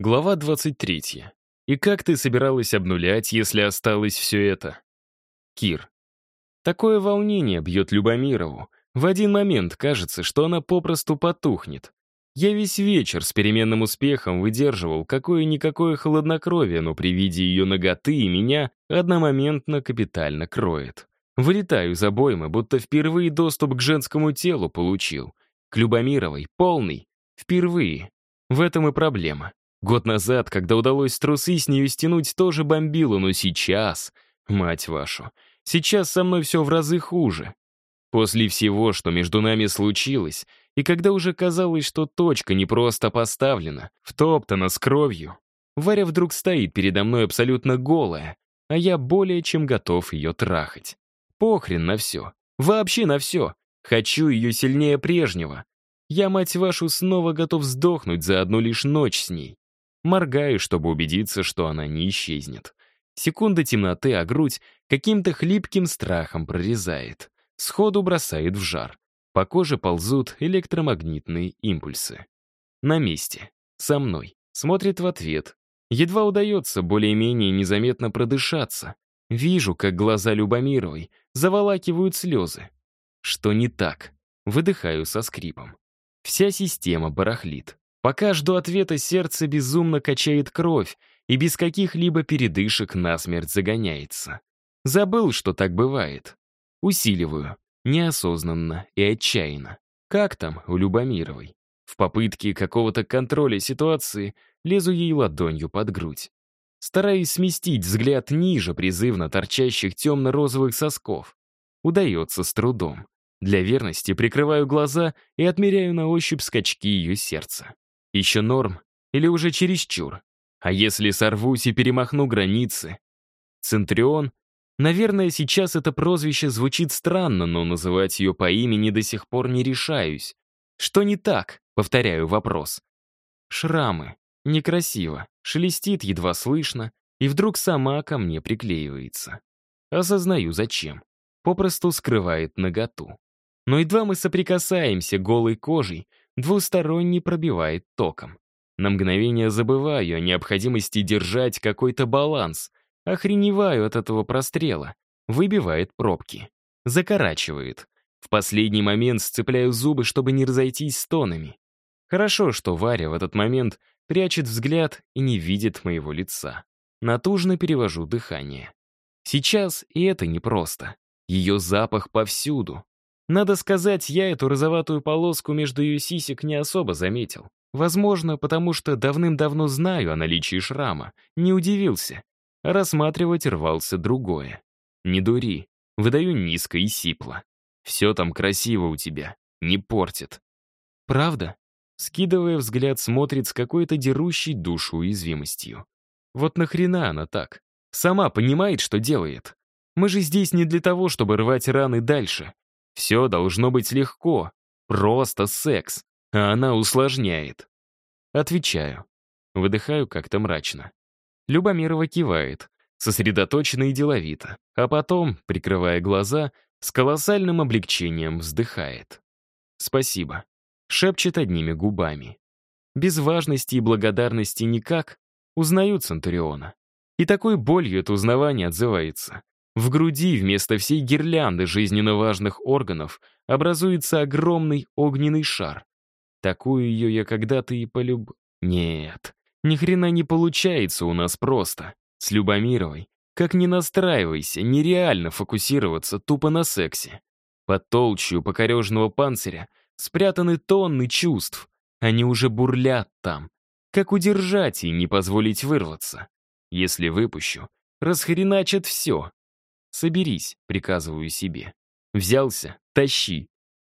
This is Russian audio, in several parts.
Глава 23. И как ты собиралась обнулять, если осталось все это? Кир. Такое волнение бьет Любомирову. В один момент кажется, что она попросту потухнет. Я весь вечер с переменным успехом выдерживал какое-никакое холоднокровие, но при виде ее ноготы и меня одномоментно капитально кроет. Вылетаю из обоймы, будто впервые доступ к женскому телу получил. К Любомировой, полный. Впервые. В этом и проблема. Год назад, когда удалось трусы с нее стянуть, тоже бомбило, но сейчас, мать вашу, сейчас со мной все в разы хуже. После всего, что между нами случилось, и когда уже казалось, что точка не просто поставлена, втоптана с кровью, Варя вдруг стоит передо мной абсолютно голая, а я более чем готов ее трахать. Похрен на все. Вообще на все. Хочу ее сильнее прежнего. Я, мать вашу, снова готов сдохнуть за одну лишь ночь с ней. Моргаю, чтобы убедиться, что она не исчезнет. Секунда темноты, а грудь каким-то хлипким страхом прорезает. Сходу бросает в жар. По коже ползут электромагнитные импульсы. На месте. Со мной. Смотрит в ответ. Едва удается более-менее незаметно продышаться. Вижу, как глаза Любомировой заволакивают слезы. Что не так? Выдыхаю со скрипом. Вся система барахлит. Пока жду ответа, сердце безумно качает кровь и без каких-либо передышек насмерть загоняется. Забыл, что так бывает. Усиливаю, неосознанно и отчаянно. Как там у Любомировой? В попытке какого-то контроля ситуации лезу ей ладонью под грудь. Стараюсь сместить взгляд ниже призывно торчащих темно-розовых сосков. Удается с трудом. Для верности прикрываю глаза и отмеряю на ощупь скачки ее сердца. Еще норм или уже чересчур? А если сорвусь и перемахну границы? Центрион? Наверное, сейчас это прозвище звучит странно, но называть ее по имени до сих пор не решаюсь. Что не так? Повторяю вопрос. Шрамы. Некрасиво. Шелестит едва слышно, и вдруг сама ко мне приклеивается. Осознаю, зачем. Попросту скрывает наготу. Но едва мы соприкасаемся голой кожей, двусторонне пробивает током. На мгновение забываю о необходимости держать какой-то баланс, охреневаю от этого прострела, выбивает пробки, закорачивает. В последний момент сцепляю зубы, чтобы не разойтись стонами. Хорошо, что Варя в этот момент прячет взгляд и не видит моего лица. Натужно перевожу дыхание. Сейчас и это непросто. Ее запах повсюду. Надо сказать, я эту розоватую полоску между ее сисек не особо заметил. Возможно, потому что давным-давно знаю о наличии шрама. Не удивился. Рассматривать рвался другое. Не дури. Выдаю низко и сипло. Все там красиво у тебя. Не портит. Правда? Скидывая взгляд, смотрит с какой-то дерущей душу уязвимостью. Вот нахрена она так? Сама понимает, что делает. Мы же здесь не для того, чтобы рвать раны дальше. Все должно быть легко. Просто секс. А она усложняет. Отвечаю. Выдыхаю как-то мрачно. Любомирова кивает, сосредоточенно и деловито, а потом, прикрывая глаза, с колоссальным облегчением вздыхает. «Спасибо», — шепчет одними губами. Без важности и благодарности никак узнаю Центуриона. И такой болью это узнавание отзывается. В груди вместо всей гирлянды жизненно важных органов образуется огромный огненный шар. Такую ее я когда-то и полюб... Нет, ни хрена не получается у нас просто. С Любомировой. Как ни настраивайся, нереально фокусироваться тупо на сексе. Под толщу покорежного панциря спрятаны тонны чувств. Они уже бурлят там. Как удержать и не позволить вырваться? Если выпущу, расхреначат все, «Соберись», — приказываю себе. «Взялся? Тащи».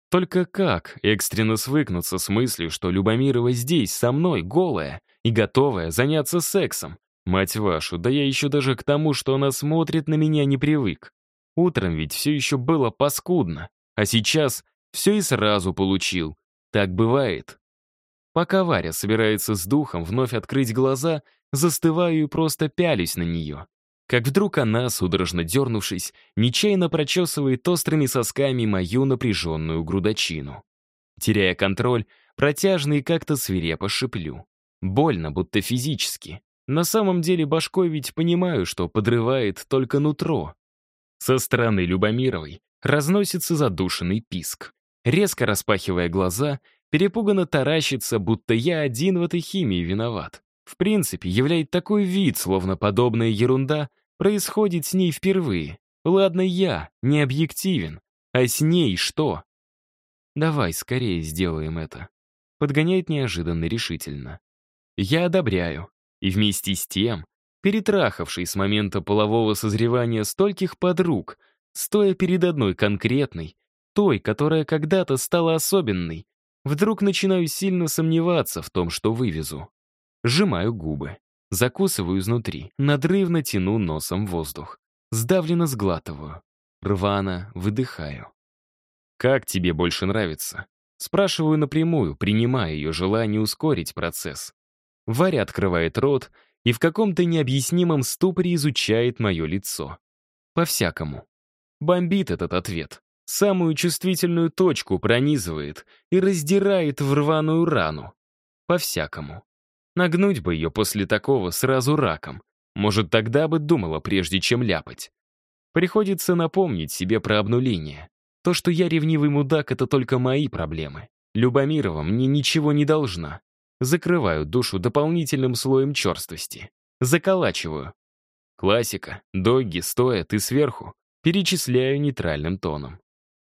Только как экстренно свыкнуться с мыслью, что Любомирова здесь, со мной, голая и готовая заняться сексом? Мать вашу, да я еще даже к тому, что она смотрит на меня, не привык. Утром ведь все еще было паскудно, а сейчас все и сразу получил. Так бывает. Пока Варя собирается с духом вновь открыть глаза, застываю и просто пялюсь на нее как вдруг она, судорожно дернувшись, нечаянно прочесывает острыми сосками мою напряженную грудочину. Теряя контроль, протяжно и как-то свирепо шиплю. Больно, будто физически. На самом деле башкой ведь понимаю, что подрывает только нутро. Со стороны Любомировой разносится задушенный писк. Резко распахивая глаза, перепуганно таращится, будто я один в этой химии виноват. В принципе, являет такой вид, словно подобная ерунда происходит с ней впервые. Ладно, я не объективен, а с ней что? Давай скорее сделаем это. Подгоняет неожиданно решительно. Я одобряю. И вместе с тем, перетрахавший с момента полового созревания стольких подруг, стоя перед одной конкретной, той, которая когда-то стала особенной, вдруг начинаю сильно сомневаться в том, что вывезу. Сжимаю губы, закусываю изнутри, надрывно тяну носом воздух, сдавленно сглатываю, рвано выдыхаю. «Как тебе больше нравится?» Спрашиваю напрямую, принимая ее желание ускорить процесс. Варя открывает рот и в каком-то необъяснимом ступоре изучает мое лицо. По-всякому. Бомбит этот ответ. Самую чувствительную точку пронизывает и раздирает в рваную рану. По-всякому. Нагнуть бы ее после такого сразу раком. Может, тогда бы думала, прежде чем ляпать. Приходится напомнить себе про обнуление. То, что я ревнивый мудак, это только мои проблемы. Любомирова мне ничего не должна. Закрываю душу дополнительным слоем черствости. Заколачиваю. Классика. Догги, стоя, ты сверху. Перечисляю нейтральным тоном.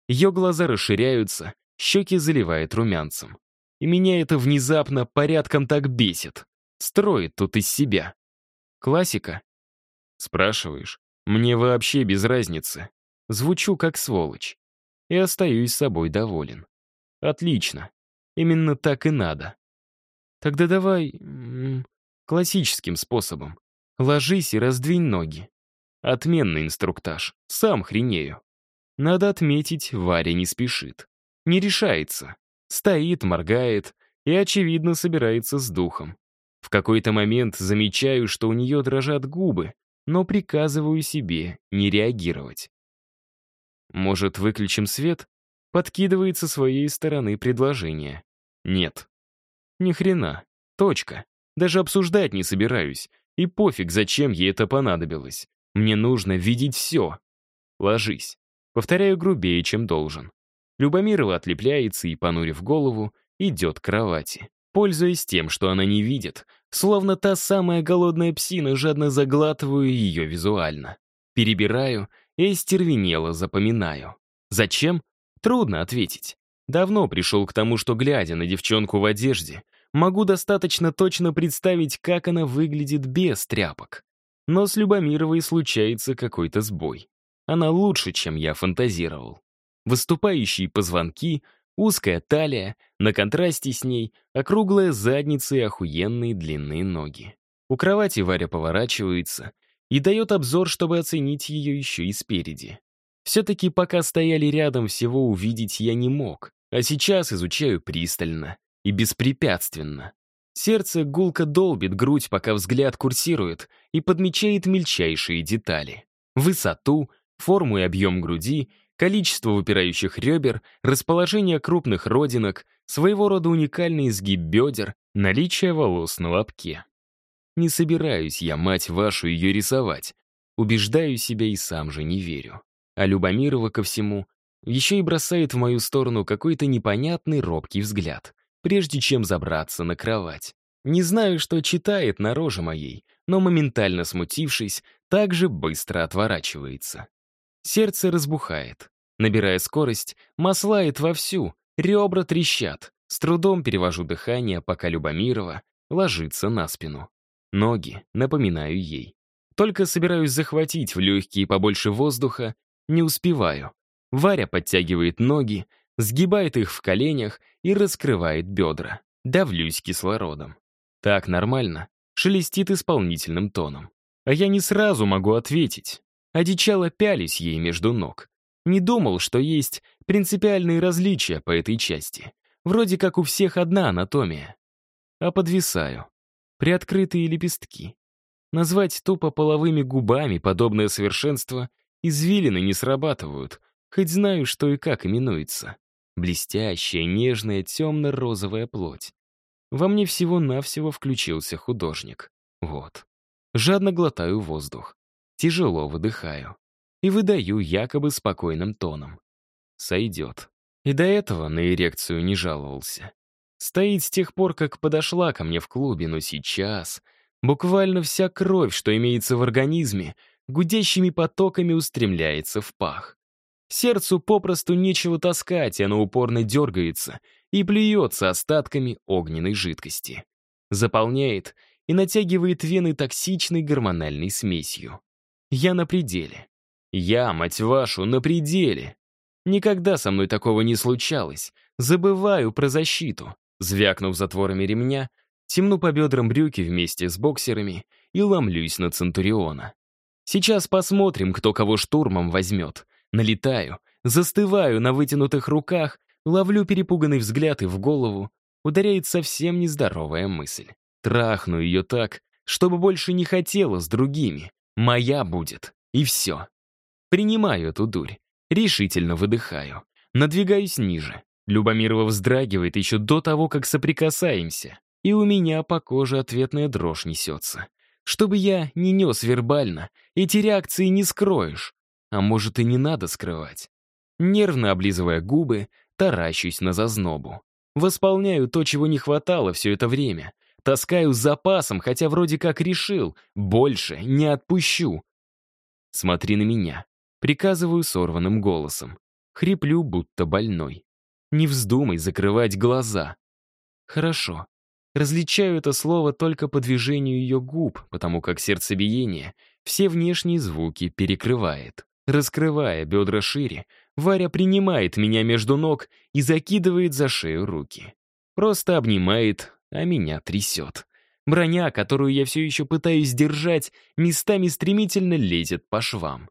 Ее глаза расширяются, щеки заливает румянцем. И меня это внезапно порядком так бесит. Строит тут из себя. Классика? Спрашиваешь. Мне вообще без разницы. Звучу как сволочь. И остаюсь собой доволен. Отлично. Именно так и надо. Тогда давай... Классическим способом. Ложись и раздвинь ноги. Отменный инструктаж. Сам хренею. Надо отметить, Варя не спешит. Не решается. Стоит, моргает и, очевидно, собирается с духом. В какой-то момент замечаю, что у нее дрожат губы, но приказываю себе не реагировать. Может, выключим свет? Подкидывает со своей стороны предложение. Нет. Ни хрена. Точка. Даже обсуждать не собираюсь. И пофиг, зачем ей это понадобилось. Мне нужно видеть все. Ложись. Повторяю грубее, чем должен. Любомирова отлепляется и, понурив голову, идет к кровати. Пользуясь тем, что она не видит, словно та самая голодная псина, жадно заглатываю ее визуально. Перебираю и стервенело запоминаю. Зачем? Трудно ответить. Давно пришел к тому, что, глядя на девчонку в одежде, могу достаточно точно представить, как она выглядит без тряпок. Но с Любомировой случается какой-то сбой. Она лучше, чем я фантазировал. Выступающие позвонки, узкая талия, на контрасте с ней округлая задница и охуенные длинные ноги. У кровати Варя поворачивается и дает обзор, чтобы оценить ее еще и спереди. Все-таки пока стояли рядом, всего увидеть я не мог. А сейчас изучаю пристально и беспрепятственно. Сердце гулко долбит грудь, пока взгляд курсирует и подмечает мельчайшие детали. Высоту, форму и объем груди, количество выпирающих ребер, расположение крупных родинок, своего рода уникальный изгиб бедер, наличие волос на лобке. Не собираюсь я, мать вашу, ее рисовать. Убеждаю себя и сам же не верю. А Любомирова ко всему еще и бросает в мою сторону какой-то непонятный робкий взгляд, прежде чем забраться на кровать. Не знаю, что читает на роже моей, но моментально смутившись, также быстро отворачивается. Сердце разбухает. Набирая скорость, маслает вовсю, ребра трещат. С трудом перевожу дыхание, пока Любомирова ложится на спину. Ноги, напоминаю ей. Только собираюсь захватить в легкие побольше воздуха, не успеваю. Варя подтягивает ноги, сгибает их в коленях и раскрывает бедра. Давлюсь кислородом. Так нормально. Шелестит исполнительным тоном. А я не сразу могу ответить. Одичало пялись ей между ног. Не думал, что есть принципиальные различия по этой части. Вроде как у всех одна анатомия. А подвисаю. Приоткрытые лепестки. Назвать тупо половыми губами подобное совершенство извилины не срабатывают, хоть знаю, что и как именуется. Блестящая, нежная, темно-розовая плоть. во мне всего-навсего включился художник. Вот. Жадно глотаю воздух. Тяжело выдыхаю. И выдаю якобы спокойным тоном. Сойдет. И до этого на эрекцию не жаловался. Стоит с тех пор, как подошла ко мне в клубе, но сейчас буквально вся кровь, что имеется в организме, гудящими потоками устремляется в пах. Сердцу попросту нечего таскать, оно упорно дергается и плюется остатками огненной жидкости. Заполняет и натягивает вены токсичной гормональной смесью. Я на пределе. Я, мать вашу, на пределе. Никогда со мной такого не случалось. Забываю про защиту. Звякнув затворами ремня, темну по бедрам брюки вместе с боксерами и ломлюсь на Центуриона. Сейчас посмотрим, кто кого штурмом возьмет. Налетаю, застываю на вытянутых руках, ловлю перепуганный взгляд и в голову ударяет совсем нездоровая мысль. Трахну ее так, чтобы больше не хотела с другими. Моя будет. И все. Принимаю эту дурь. Решительно выдыхаю. Надвигаюсь ниже. Любомирова вздрагивает еще до того, как соприкасаемся. И у меня по коже ответная дрожь несется. Чтобы я не нес вербально, эти реакции не скроешь. А может, и не надо скрывать. Нервно облизывая губы, таращусь на зазнобу. Восполняю то, чего не хватало все это время. Таскаю с запасом, хотя вроде как решил, больше не отпущу. Смотри на меня. Приказываю сорванным голосом. Хриплю, будто больной. Не вздумай закрывать глаза. Хорошо. Различаю это слово только по движению ее губ, потому как сердцебиение все внешние звуки перекрывает. Раскрывая бедра шире, Варя принимает меня между ног и закидывает за шею руки. Просто обнимает, а меня трясет. Броня, которую я все еще пытаюсь держать, местами стремительно лезет по швам.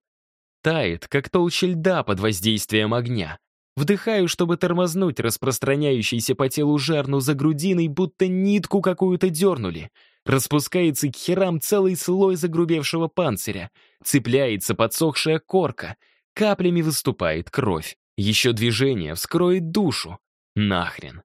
Тает, как толща льда под воздействием огня. Вдыхаю, чтобы тормознуть распространяющийся по телу жар, но за грудиной будто нитку какую-то дернули. Распускается к херам целый слой загрубевшего панциря. Цепляется подсохшая корка. Каплями выступает кровь. Еще движение вскроет душу. Нахрен.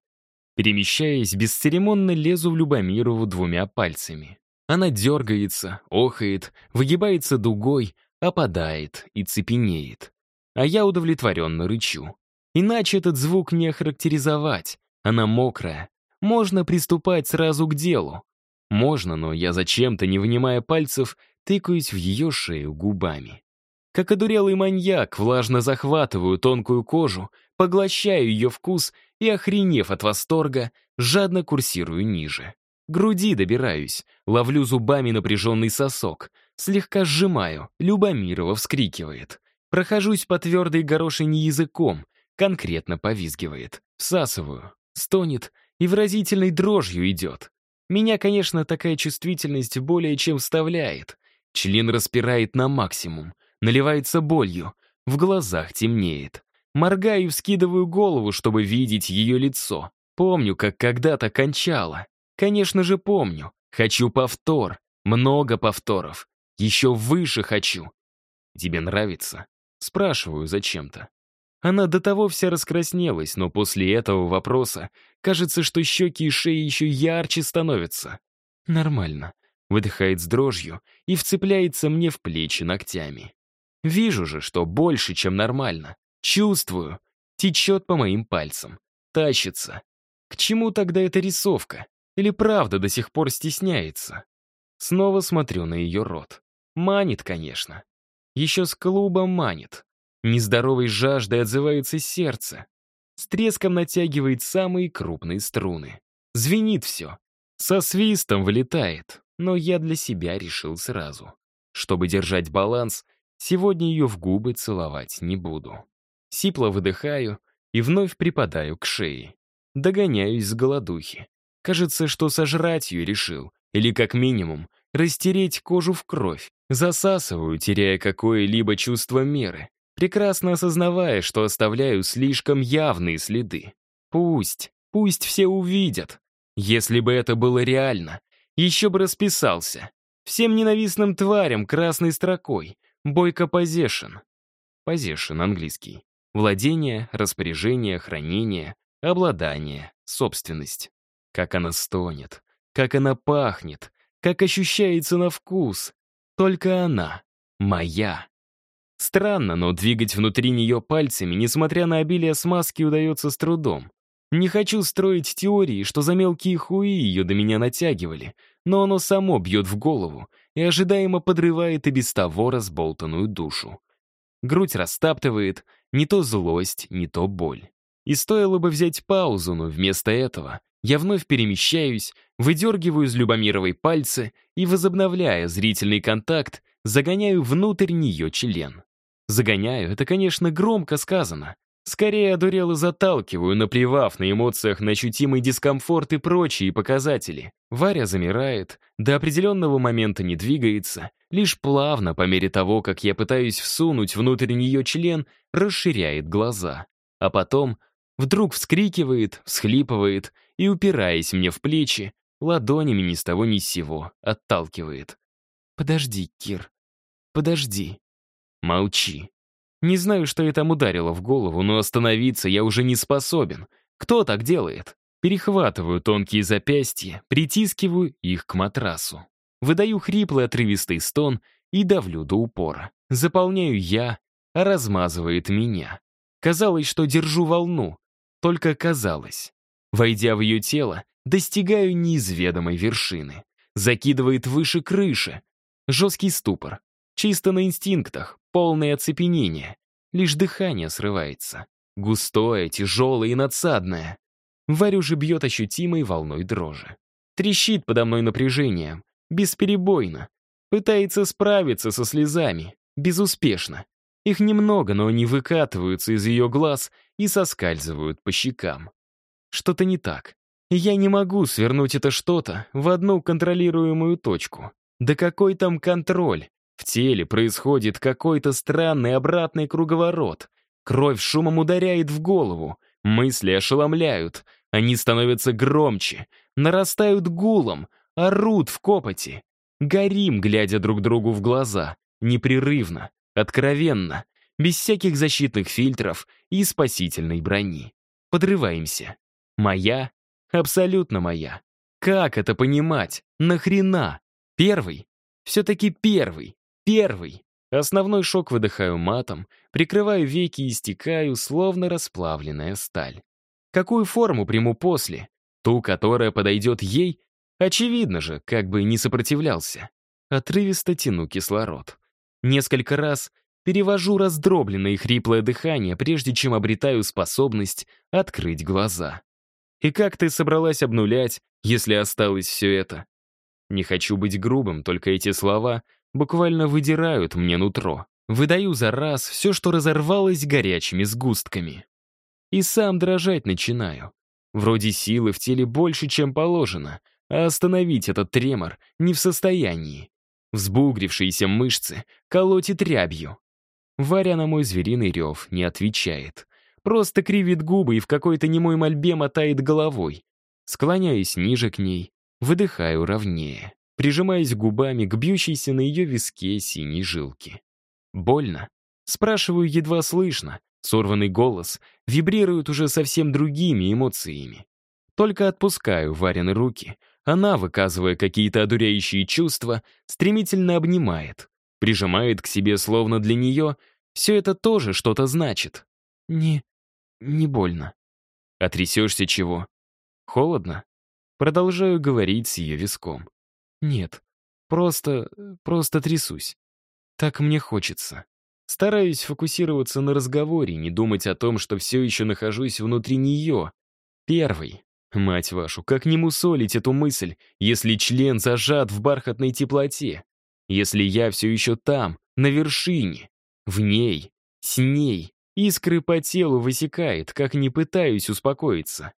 Перемещаясь, бесцеремонно лезу в Любомирову двумя пальцами. Она дергается, охает, выгибается дугой, опадает и цепенеет. А я удовлетворенно рычу. Иначе этот звук не охарактеризовать. Она мокрая. Можно приступать сразу к делу. Можно, но я зачем-то, не вынимая пальцев, тыкаюсь в ее шею губами. Как одурелый маньяк, влажно захватываю тонкую кожу, поглощаю ее вкус и, охренев от восторга, жадно курсирую ниже. Груди добираюсь, ловлю зубами напряженный сосок, слегка сжимаю, Любомирова вскрикивает. Прохожусь по твердой горошине языком, конкретно повизгивает. Всасываю, стонет и выразительной дрожью идет. Меня, конечно, такая чувствительность более чем вставляет. Член распирает на максимум, наливается болью, в глазах темнеет. Моргаю и вскидываю голову, чтобы видеть ее лицо. Помню, как когда-то кончала. Конечно же, помню. Хочу повтор. Много повторов. Еще выше хочу. Тебе нравится? Спрашиваю зачем-то. Она до того вся раскраснелась, но после этого вопроса кажется, что щеки и шеи еще ярче становятся. Нормально. Выдыхает с дрожью и вцепляется мне в плечи ногтями. Вижу же, что больше, чем нормально. Чувствую. Течет по моим пальцам. Тащится. К чему тогда эта рисовка? Или правда до сих пор стесняется? Снова смотрю на ее рот. Манит, конечно. Еще с клуба манит. Нездоровой жаждой отзывается сердце. С треском натягивает самые крупные струны. Звенит все. Со свистом вылетает. Но я для себя решил сразу. Чтобы держать баланс, сегодня ее в губы целовать не буду. Сипло выдыхаю и вновь припадаю к шее. Догоняюсь с голодухи. Кажется, что сожрать ее решил. Или, как минимум, растереть кожу в кровь. Засасываю, теряя какое-либо чувство меры прекрасно осознавая, что оставляю слишком явные следы. Пусть, пусть все увидят. Если бы это было реально, еще бы расписался. Всем ненавистным тварям красной строкой. Бойко позешен. Позешен английский. Владение, распоряжение, хранение, обладание, собственность. Как она стонет, как она пахнет, как ощущается на вкус. Только она моя. Странно, но двигать внутри нее пальцами, несмотря на обилие смазки, удается с трудом. Не хочу строить теории, что за мелкие хуи ее до меня натягивали, но оно само бьет в голову и ожидаемо подрывает и без того разболтанную душу. Грудь растаптывает не то злость, не то боль. И стоило бы взять паузу, но вместо этого я вновь перемещаюсь, выдергиваю из Любомировой пальцы и, возобновляя зрительный контакт, загоняю внутрь нее член. Загоняю — это, конечно, громко сказано. Скорее одурел и заталкиваю, наплевав на эмоциях на ощутимый дискомфорт и прочие показатели. Варя замирает, до определенного момента не двигается, лишь плавно, по мере того, как я пытаюсь всунуть внутрь нее член, расширяет глаза. А потом вдруг вскрикивает, всхлипывает и, упираясь мне в плечи, ладонями ни с того ни с сего отталкивает. «Подожди, Кир, подожди». Молчи. Не знаю, что это там ударило в голову, но остановиться я уже не способен. Кто так делает? Перехватываю тонкие запястья, притискиваю их к матрасу. Выдаю хриплый отрывистый стон и давлю до упора. Заполняю я, а размазывает меня. Казалось, что держу волну. Только казалось. Войдя в ее тело, достигаю неизведомой вершины. Закидывает выше крыши. Жесткий ступор. Чисто на инстинктах, полное оцепенение. Лишь дыхание срывается. Густое, тяжелое и надсадное. Варю же бьет ощутимой волной дрожи. Трещит подо мной напряжением. Бесперебойно. Пытается справиться со слезами. Безуспешно. Их немного, но они выкатываются из ее глаз и соскальзывают по щекам. Что-то не так. Я не могу свернуть это что-то в одну контролируемую точку. Да какой там контроль? В теле происходит какой-то странный обратный круговорот. Кровь шумом ударяет в голову, мысли ошеломляют, они становятся громче, нарастают гулом, орут в копоти. Горим, глядя друг другу в глаза, непрерывно, откровенно, без всяких защитных фильтров и спасительной брони. Подрываемся. Моя? Абсолютно моя. Как это понимать? Нахрена? Первый? Все-таки первый. Первый. Основной шок выдыхаю матом, прикрываю веки и стекаю, словно расплавленная сталь. Какую форму приму после? Ту, которая подойдет ей? Очевидно же, как бы не сопротивлялся. Отрывисто тяну кислород. Несколько раз перевожу раздробленное и хриплое дыхание, прежде чем обретаю способность открыть глаза. И как ты собралась обнулять, если осталось все это? Не хочу быть грубым, только эти слова буквально выдирают мне нутро. Выдаю за раз все, что разорвалось горячими сгустками. И сам дрожать начинаю. Вроде силы в теле больше, чем положено, а остановить этот тремор не в состоянии. Взбугрившиеся мышцы колотит рябью. Варя на мой звериный рев не отвечает. Просто кривит губы и в какой-то немой мольбе мотает головой. Склоняюсь ниже к ней, выдыхаю ровнее прижимаясь губами к бьющейся на ее виске синей жилке. «Больно?» Спрашиваю едва слышно. Сорванный голос вибрирует уже совсем другими эмоциями. Только отпускаю Варины руки. Она, выказывая какие-то одуряющие чувства, стремительно обнимает. Прижимает к себе, словно для нее все это тоже что-то значит. Не... не больно. А трясешься чего? Холодно? Продолжаю говорить с ее виском. Нет, просто... просто трясусь. Так мне хочется. Стараюсь фокусироваться на разговоре, не думать о том, что все еще нахожусь внутри нее. Первый. Мать вашу, как не мусолить эту мысль, если член зажат в бархатной теплоте? Если я все еще там, на вершине, в ней, с ней, искры по телу высекает, как не пытаюсь успокоиться.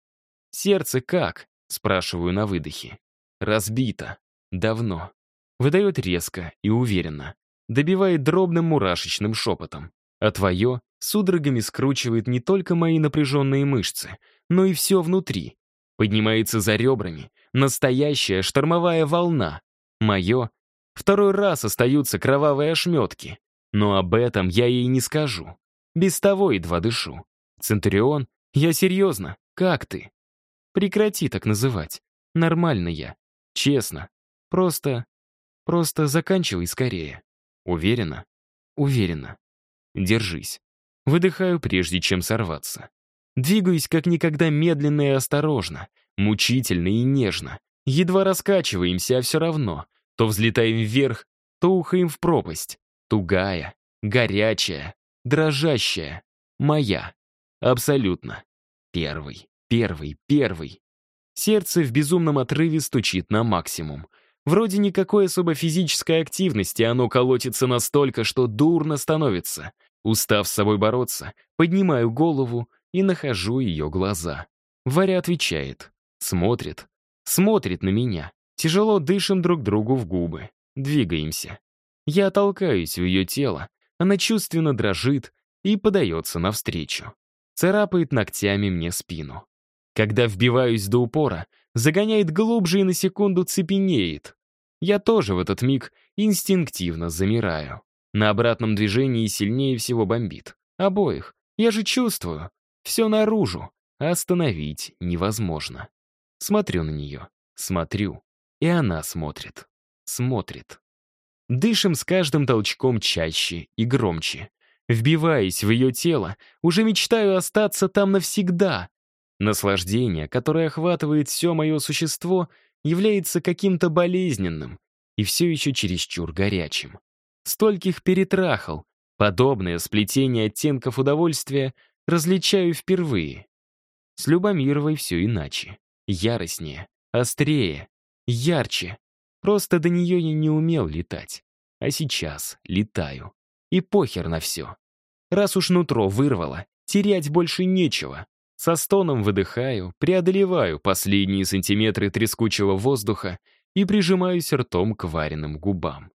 Сердце как? Спрашиваю на выдохе. Разбито. Давно. Выдает резко и уверенно. Добивает дробным мурашечным шепотом. А твое судорогами скручивает не только мои напряженные мышцы, но и все внутри. Поднимается за ребрами. Настоящая штормовая волна. Мое. Второй раз остаются кровавые ошметки. Но об этом я ей не скажу. Без того едва дышу. Центурион, я серьезно, как ты? Прекрати так называть. Нормально я. Честно. Просто... Просто заканчивай скорее. Уверена? Уверена. Держись. Выдыхаю, прежде чем сорваться. Двигаюсь как никогда медленно и осторожно, мучительно и нежно. Едва раскачиваемся, а все равно. То взлетаем вверх, то ухаем в пропасть. Тугая, горячая, дрожащая. Моя. Абсолютно. Первый, первый, первый. Сердце в безумном отрыве стучит на максимум. Вроде никакой особо физической активности, оно колотится настолько, что дурно становится. Устав с собой бороться, поднимаю голову и нахожу ее глаза. Варя отвечает. Смотрит. Смотрит на меня. Тяжело дышим друг другу в губы. Двигаемся. Я толкаюсь в ее тело. Она чувственно дрожит и подается навстречу. Царапает ногтями мне спину. Когда вбиваюсь до упора, загоняет глубже и на секунду цепенеет. Я тоже в этот миг инстинктивно замираю. На обратном движении сильнее всего бомбит. Обоих. Я же чувствую. Все наружу. остановить невозможно. Смотрю на нее. Смотрю. И она смотрит. Смотрит. Дышим с каждым толчком чаще и громче. Вбиваясь в ее тело, уже мечтаю остаться там навсегда. Наслаждение, которое охватывает все мое существо, является каким-то болезненным и все еще чересчур горячим. Стольких перетрахал. Подобное сплетение оттенков удовольствия различаю впервые. С Любомировой все иначе. Яростнее, острее, ярче. Просто до нее я не умел летать. А сейчас летаю. И похер на все. Раз уж нутро вырвало, терять больше нечего. Со стоном выдыхаю, преодолеваю последние сантиметры трескучего воздуха и прижимаюсь ртом к вареным губам.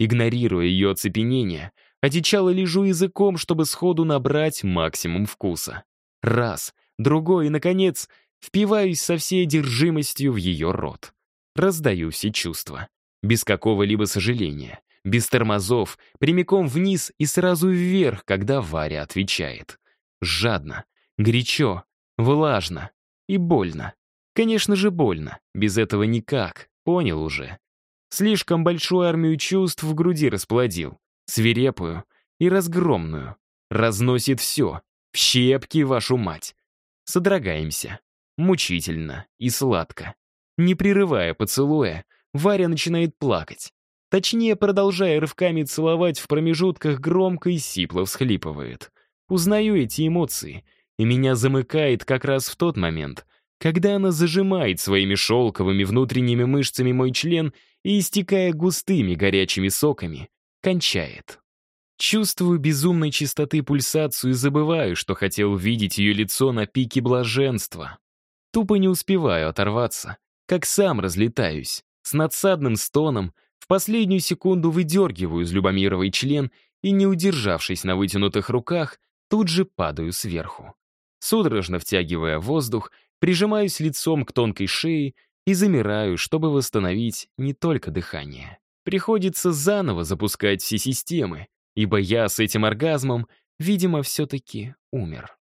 Игнорируя ее оцепенение, одичало лежу языком, чтобы сходу набрать максимум вкуса. Раз, другой и, наконец, впиваюсь со всей одержимостью в ее рот. Раздаю все чувства. Без какого-либо сожаления, без тормозов, прямиком вниз и сразу вверх, когда Варя отвечает. Жадно, горячо, влажно и больно. Конечно же, больно. Без этого никак. Понял уже. Слишком большую армию чувств в груди расплодил. Свирепую и разгромную. Разносит все. В щепки, вашу мать. Содрогаемся. Мучительно и сладко. Не прерывая поцелуя, Варя начинает плакать. Точнее, продолжая рывками целовать в промежутках, громко и сипло всхлипывает. Узнаю эти эмоции, и меня замыкает как раз в тот момент, когда она зажимает своими шелковыми внутренними мышцами мой член и, истекая густыми горячими соками, кончает. Чувствую безумной чистоты пульсацию и забываю, что хотел увидеть ее лицо на пике блаженства. Тупо не успеваю оторваться, как сам разлетаюсь, с надсадным стоном, в последнюю секунду выдергиваю из Любомировой член и, не удержавшись на вытянутых руках, тут же падаю сверху. Судорожно втягивая воздух, прижимаюсь лицом к тонкой шее и замираю, чтобы восстановить не только дыхание. Приходится заново запускать все системы, ибо я с этим оргазмом, видимо, все-таки умер.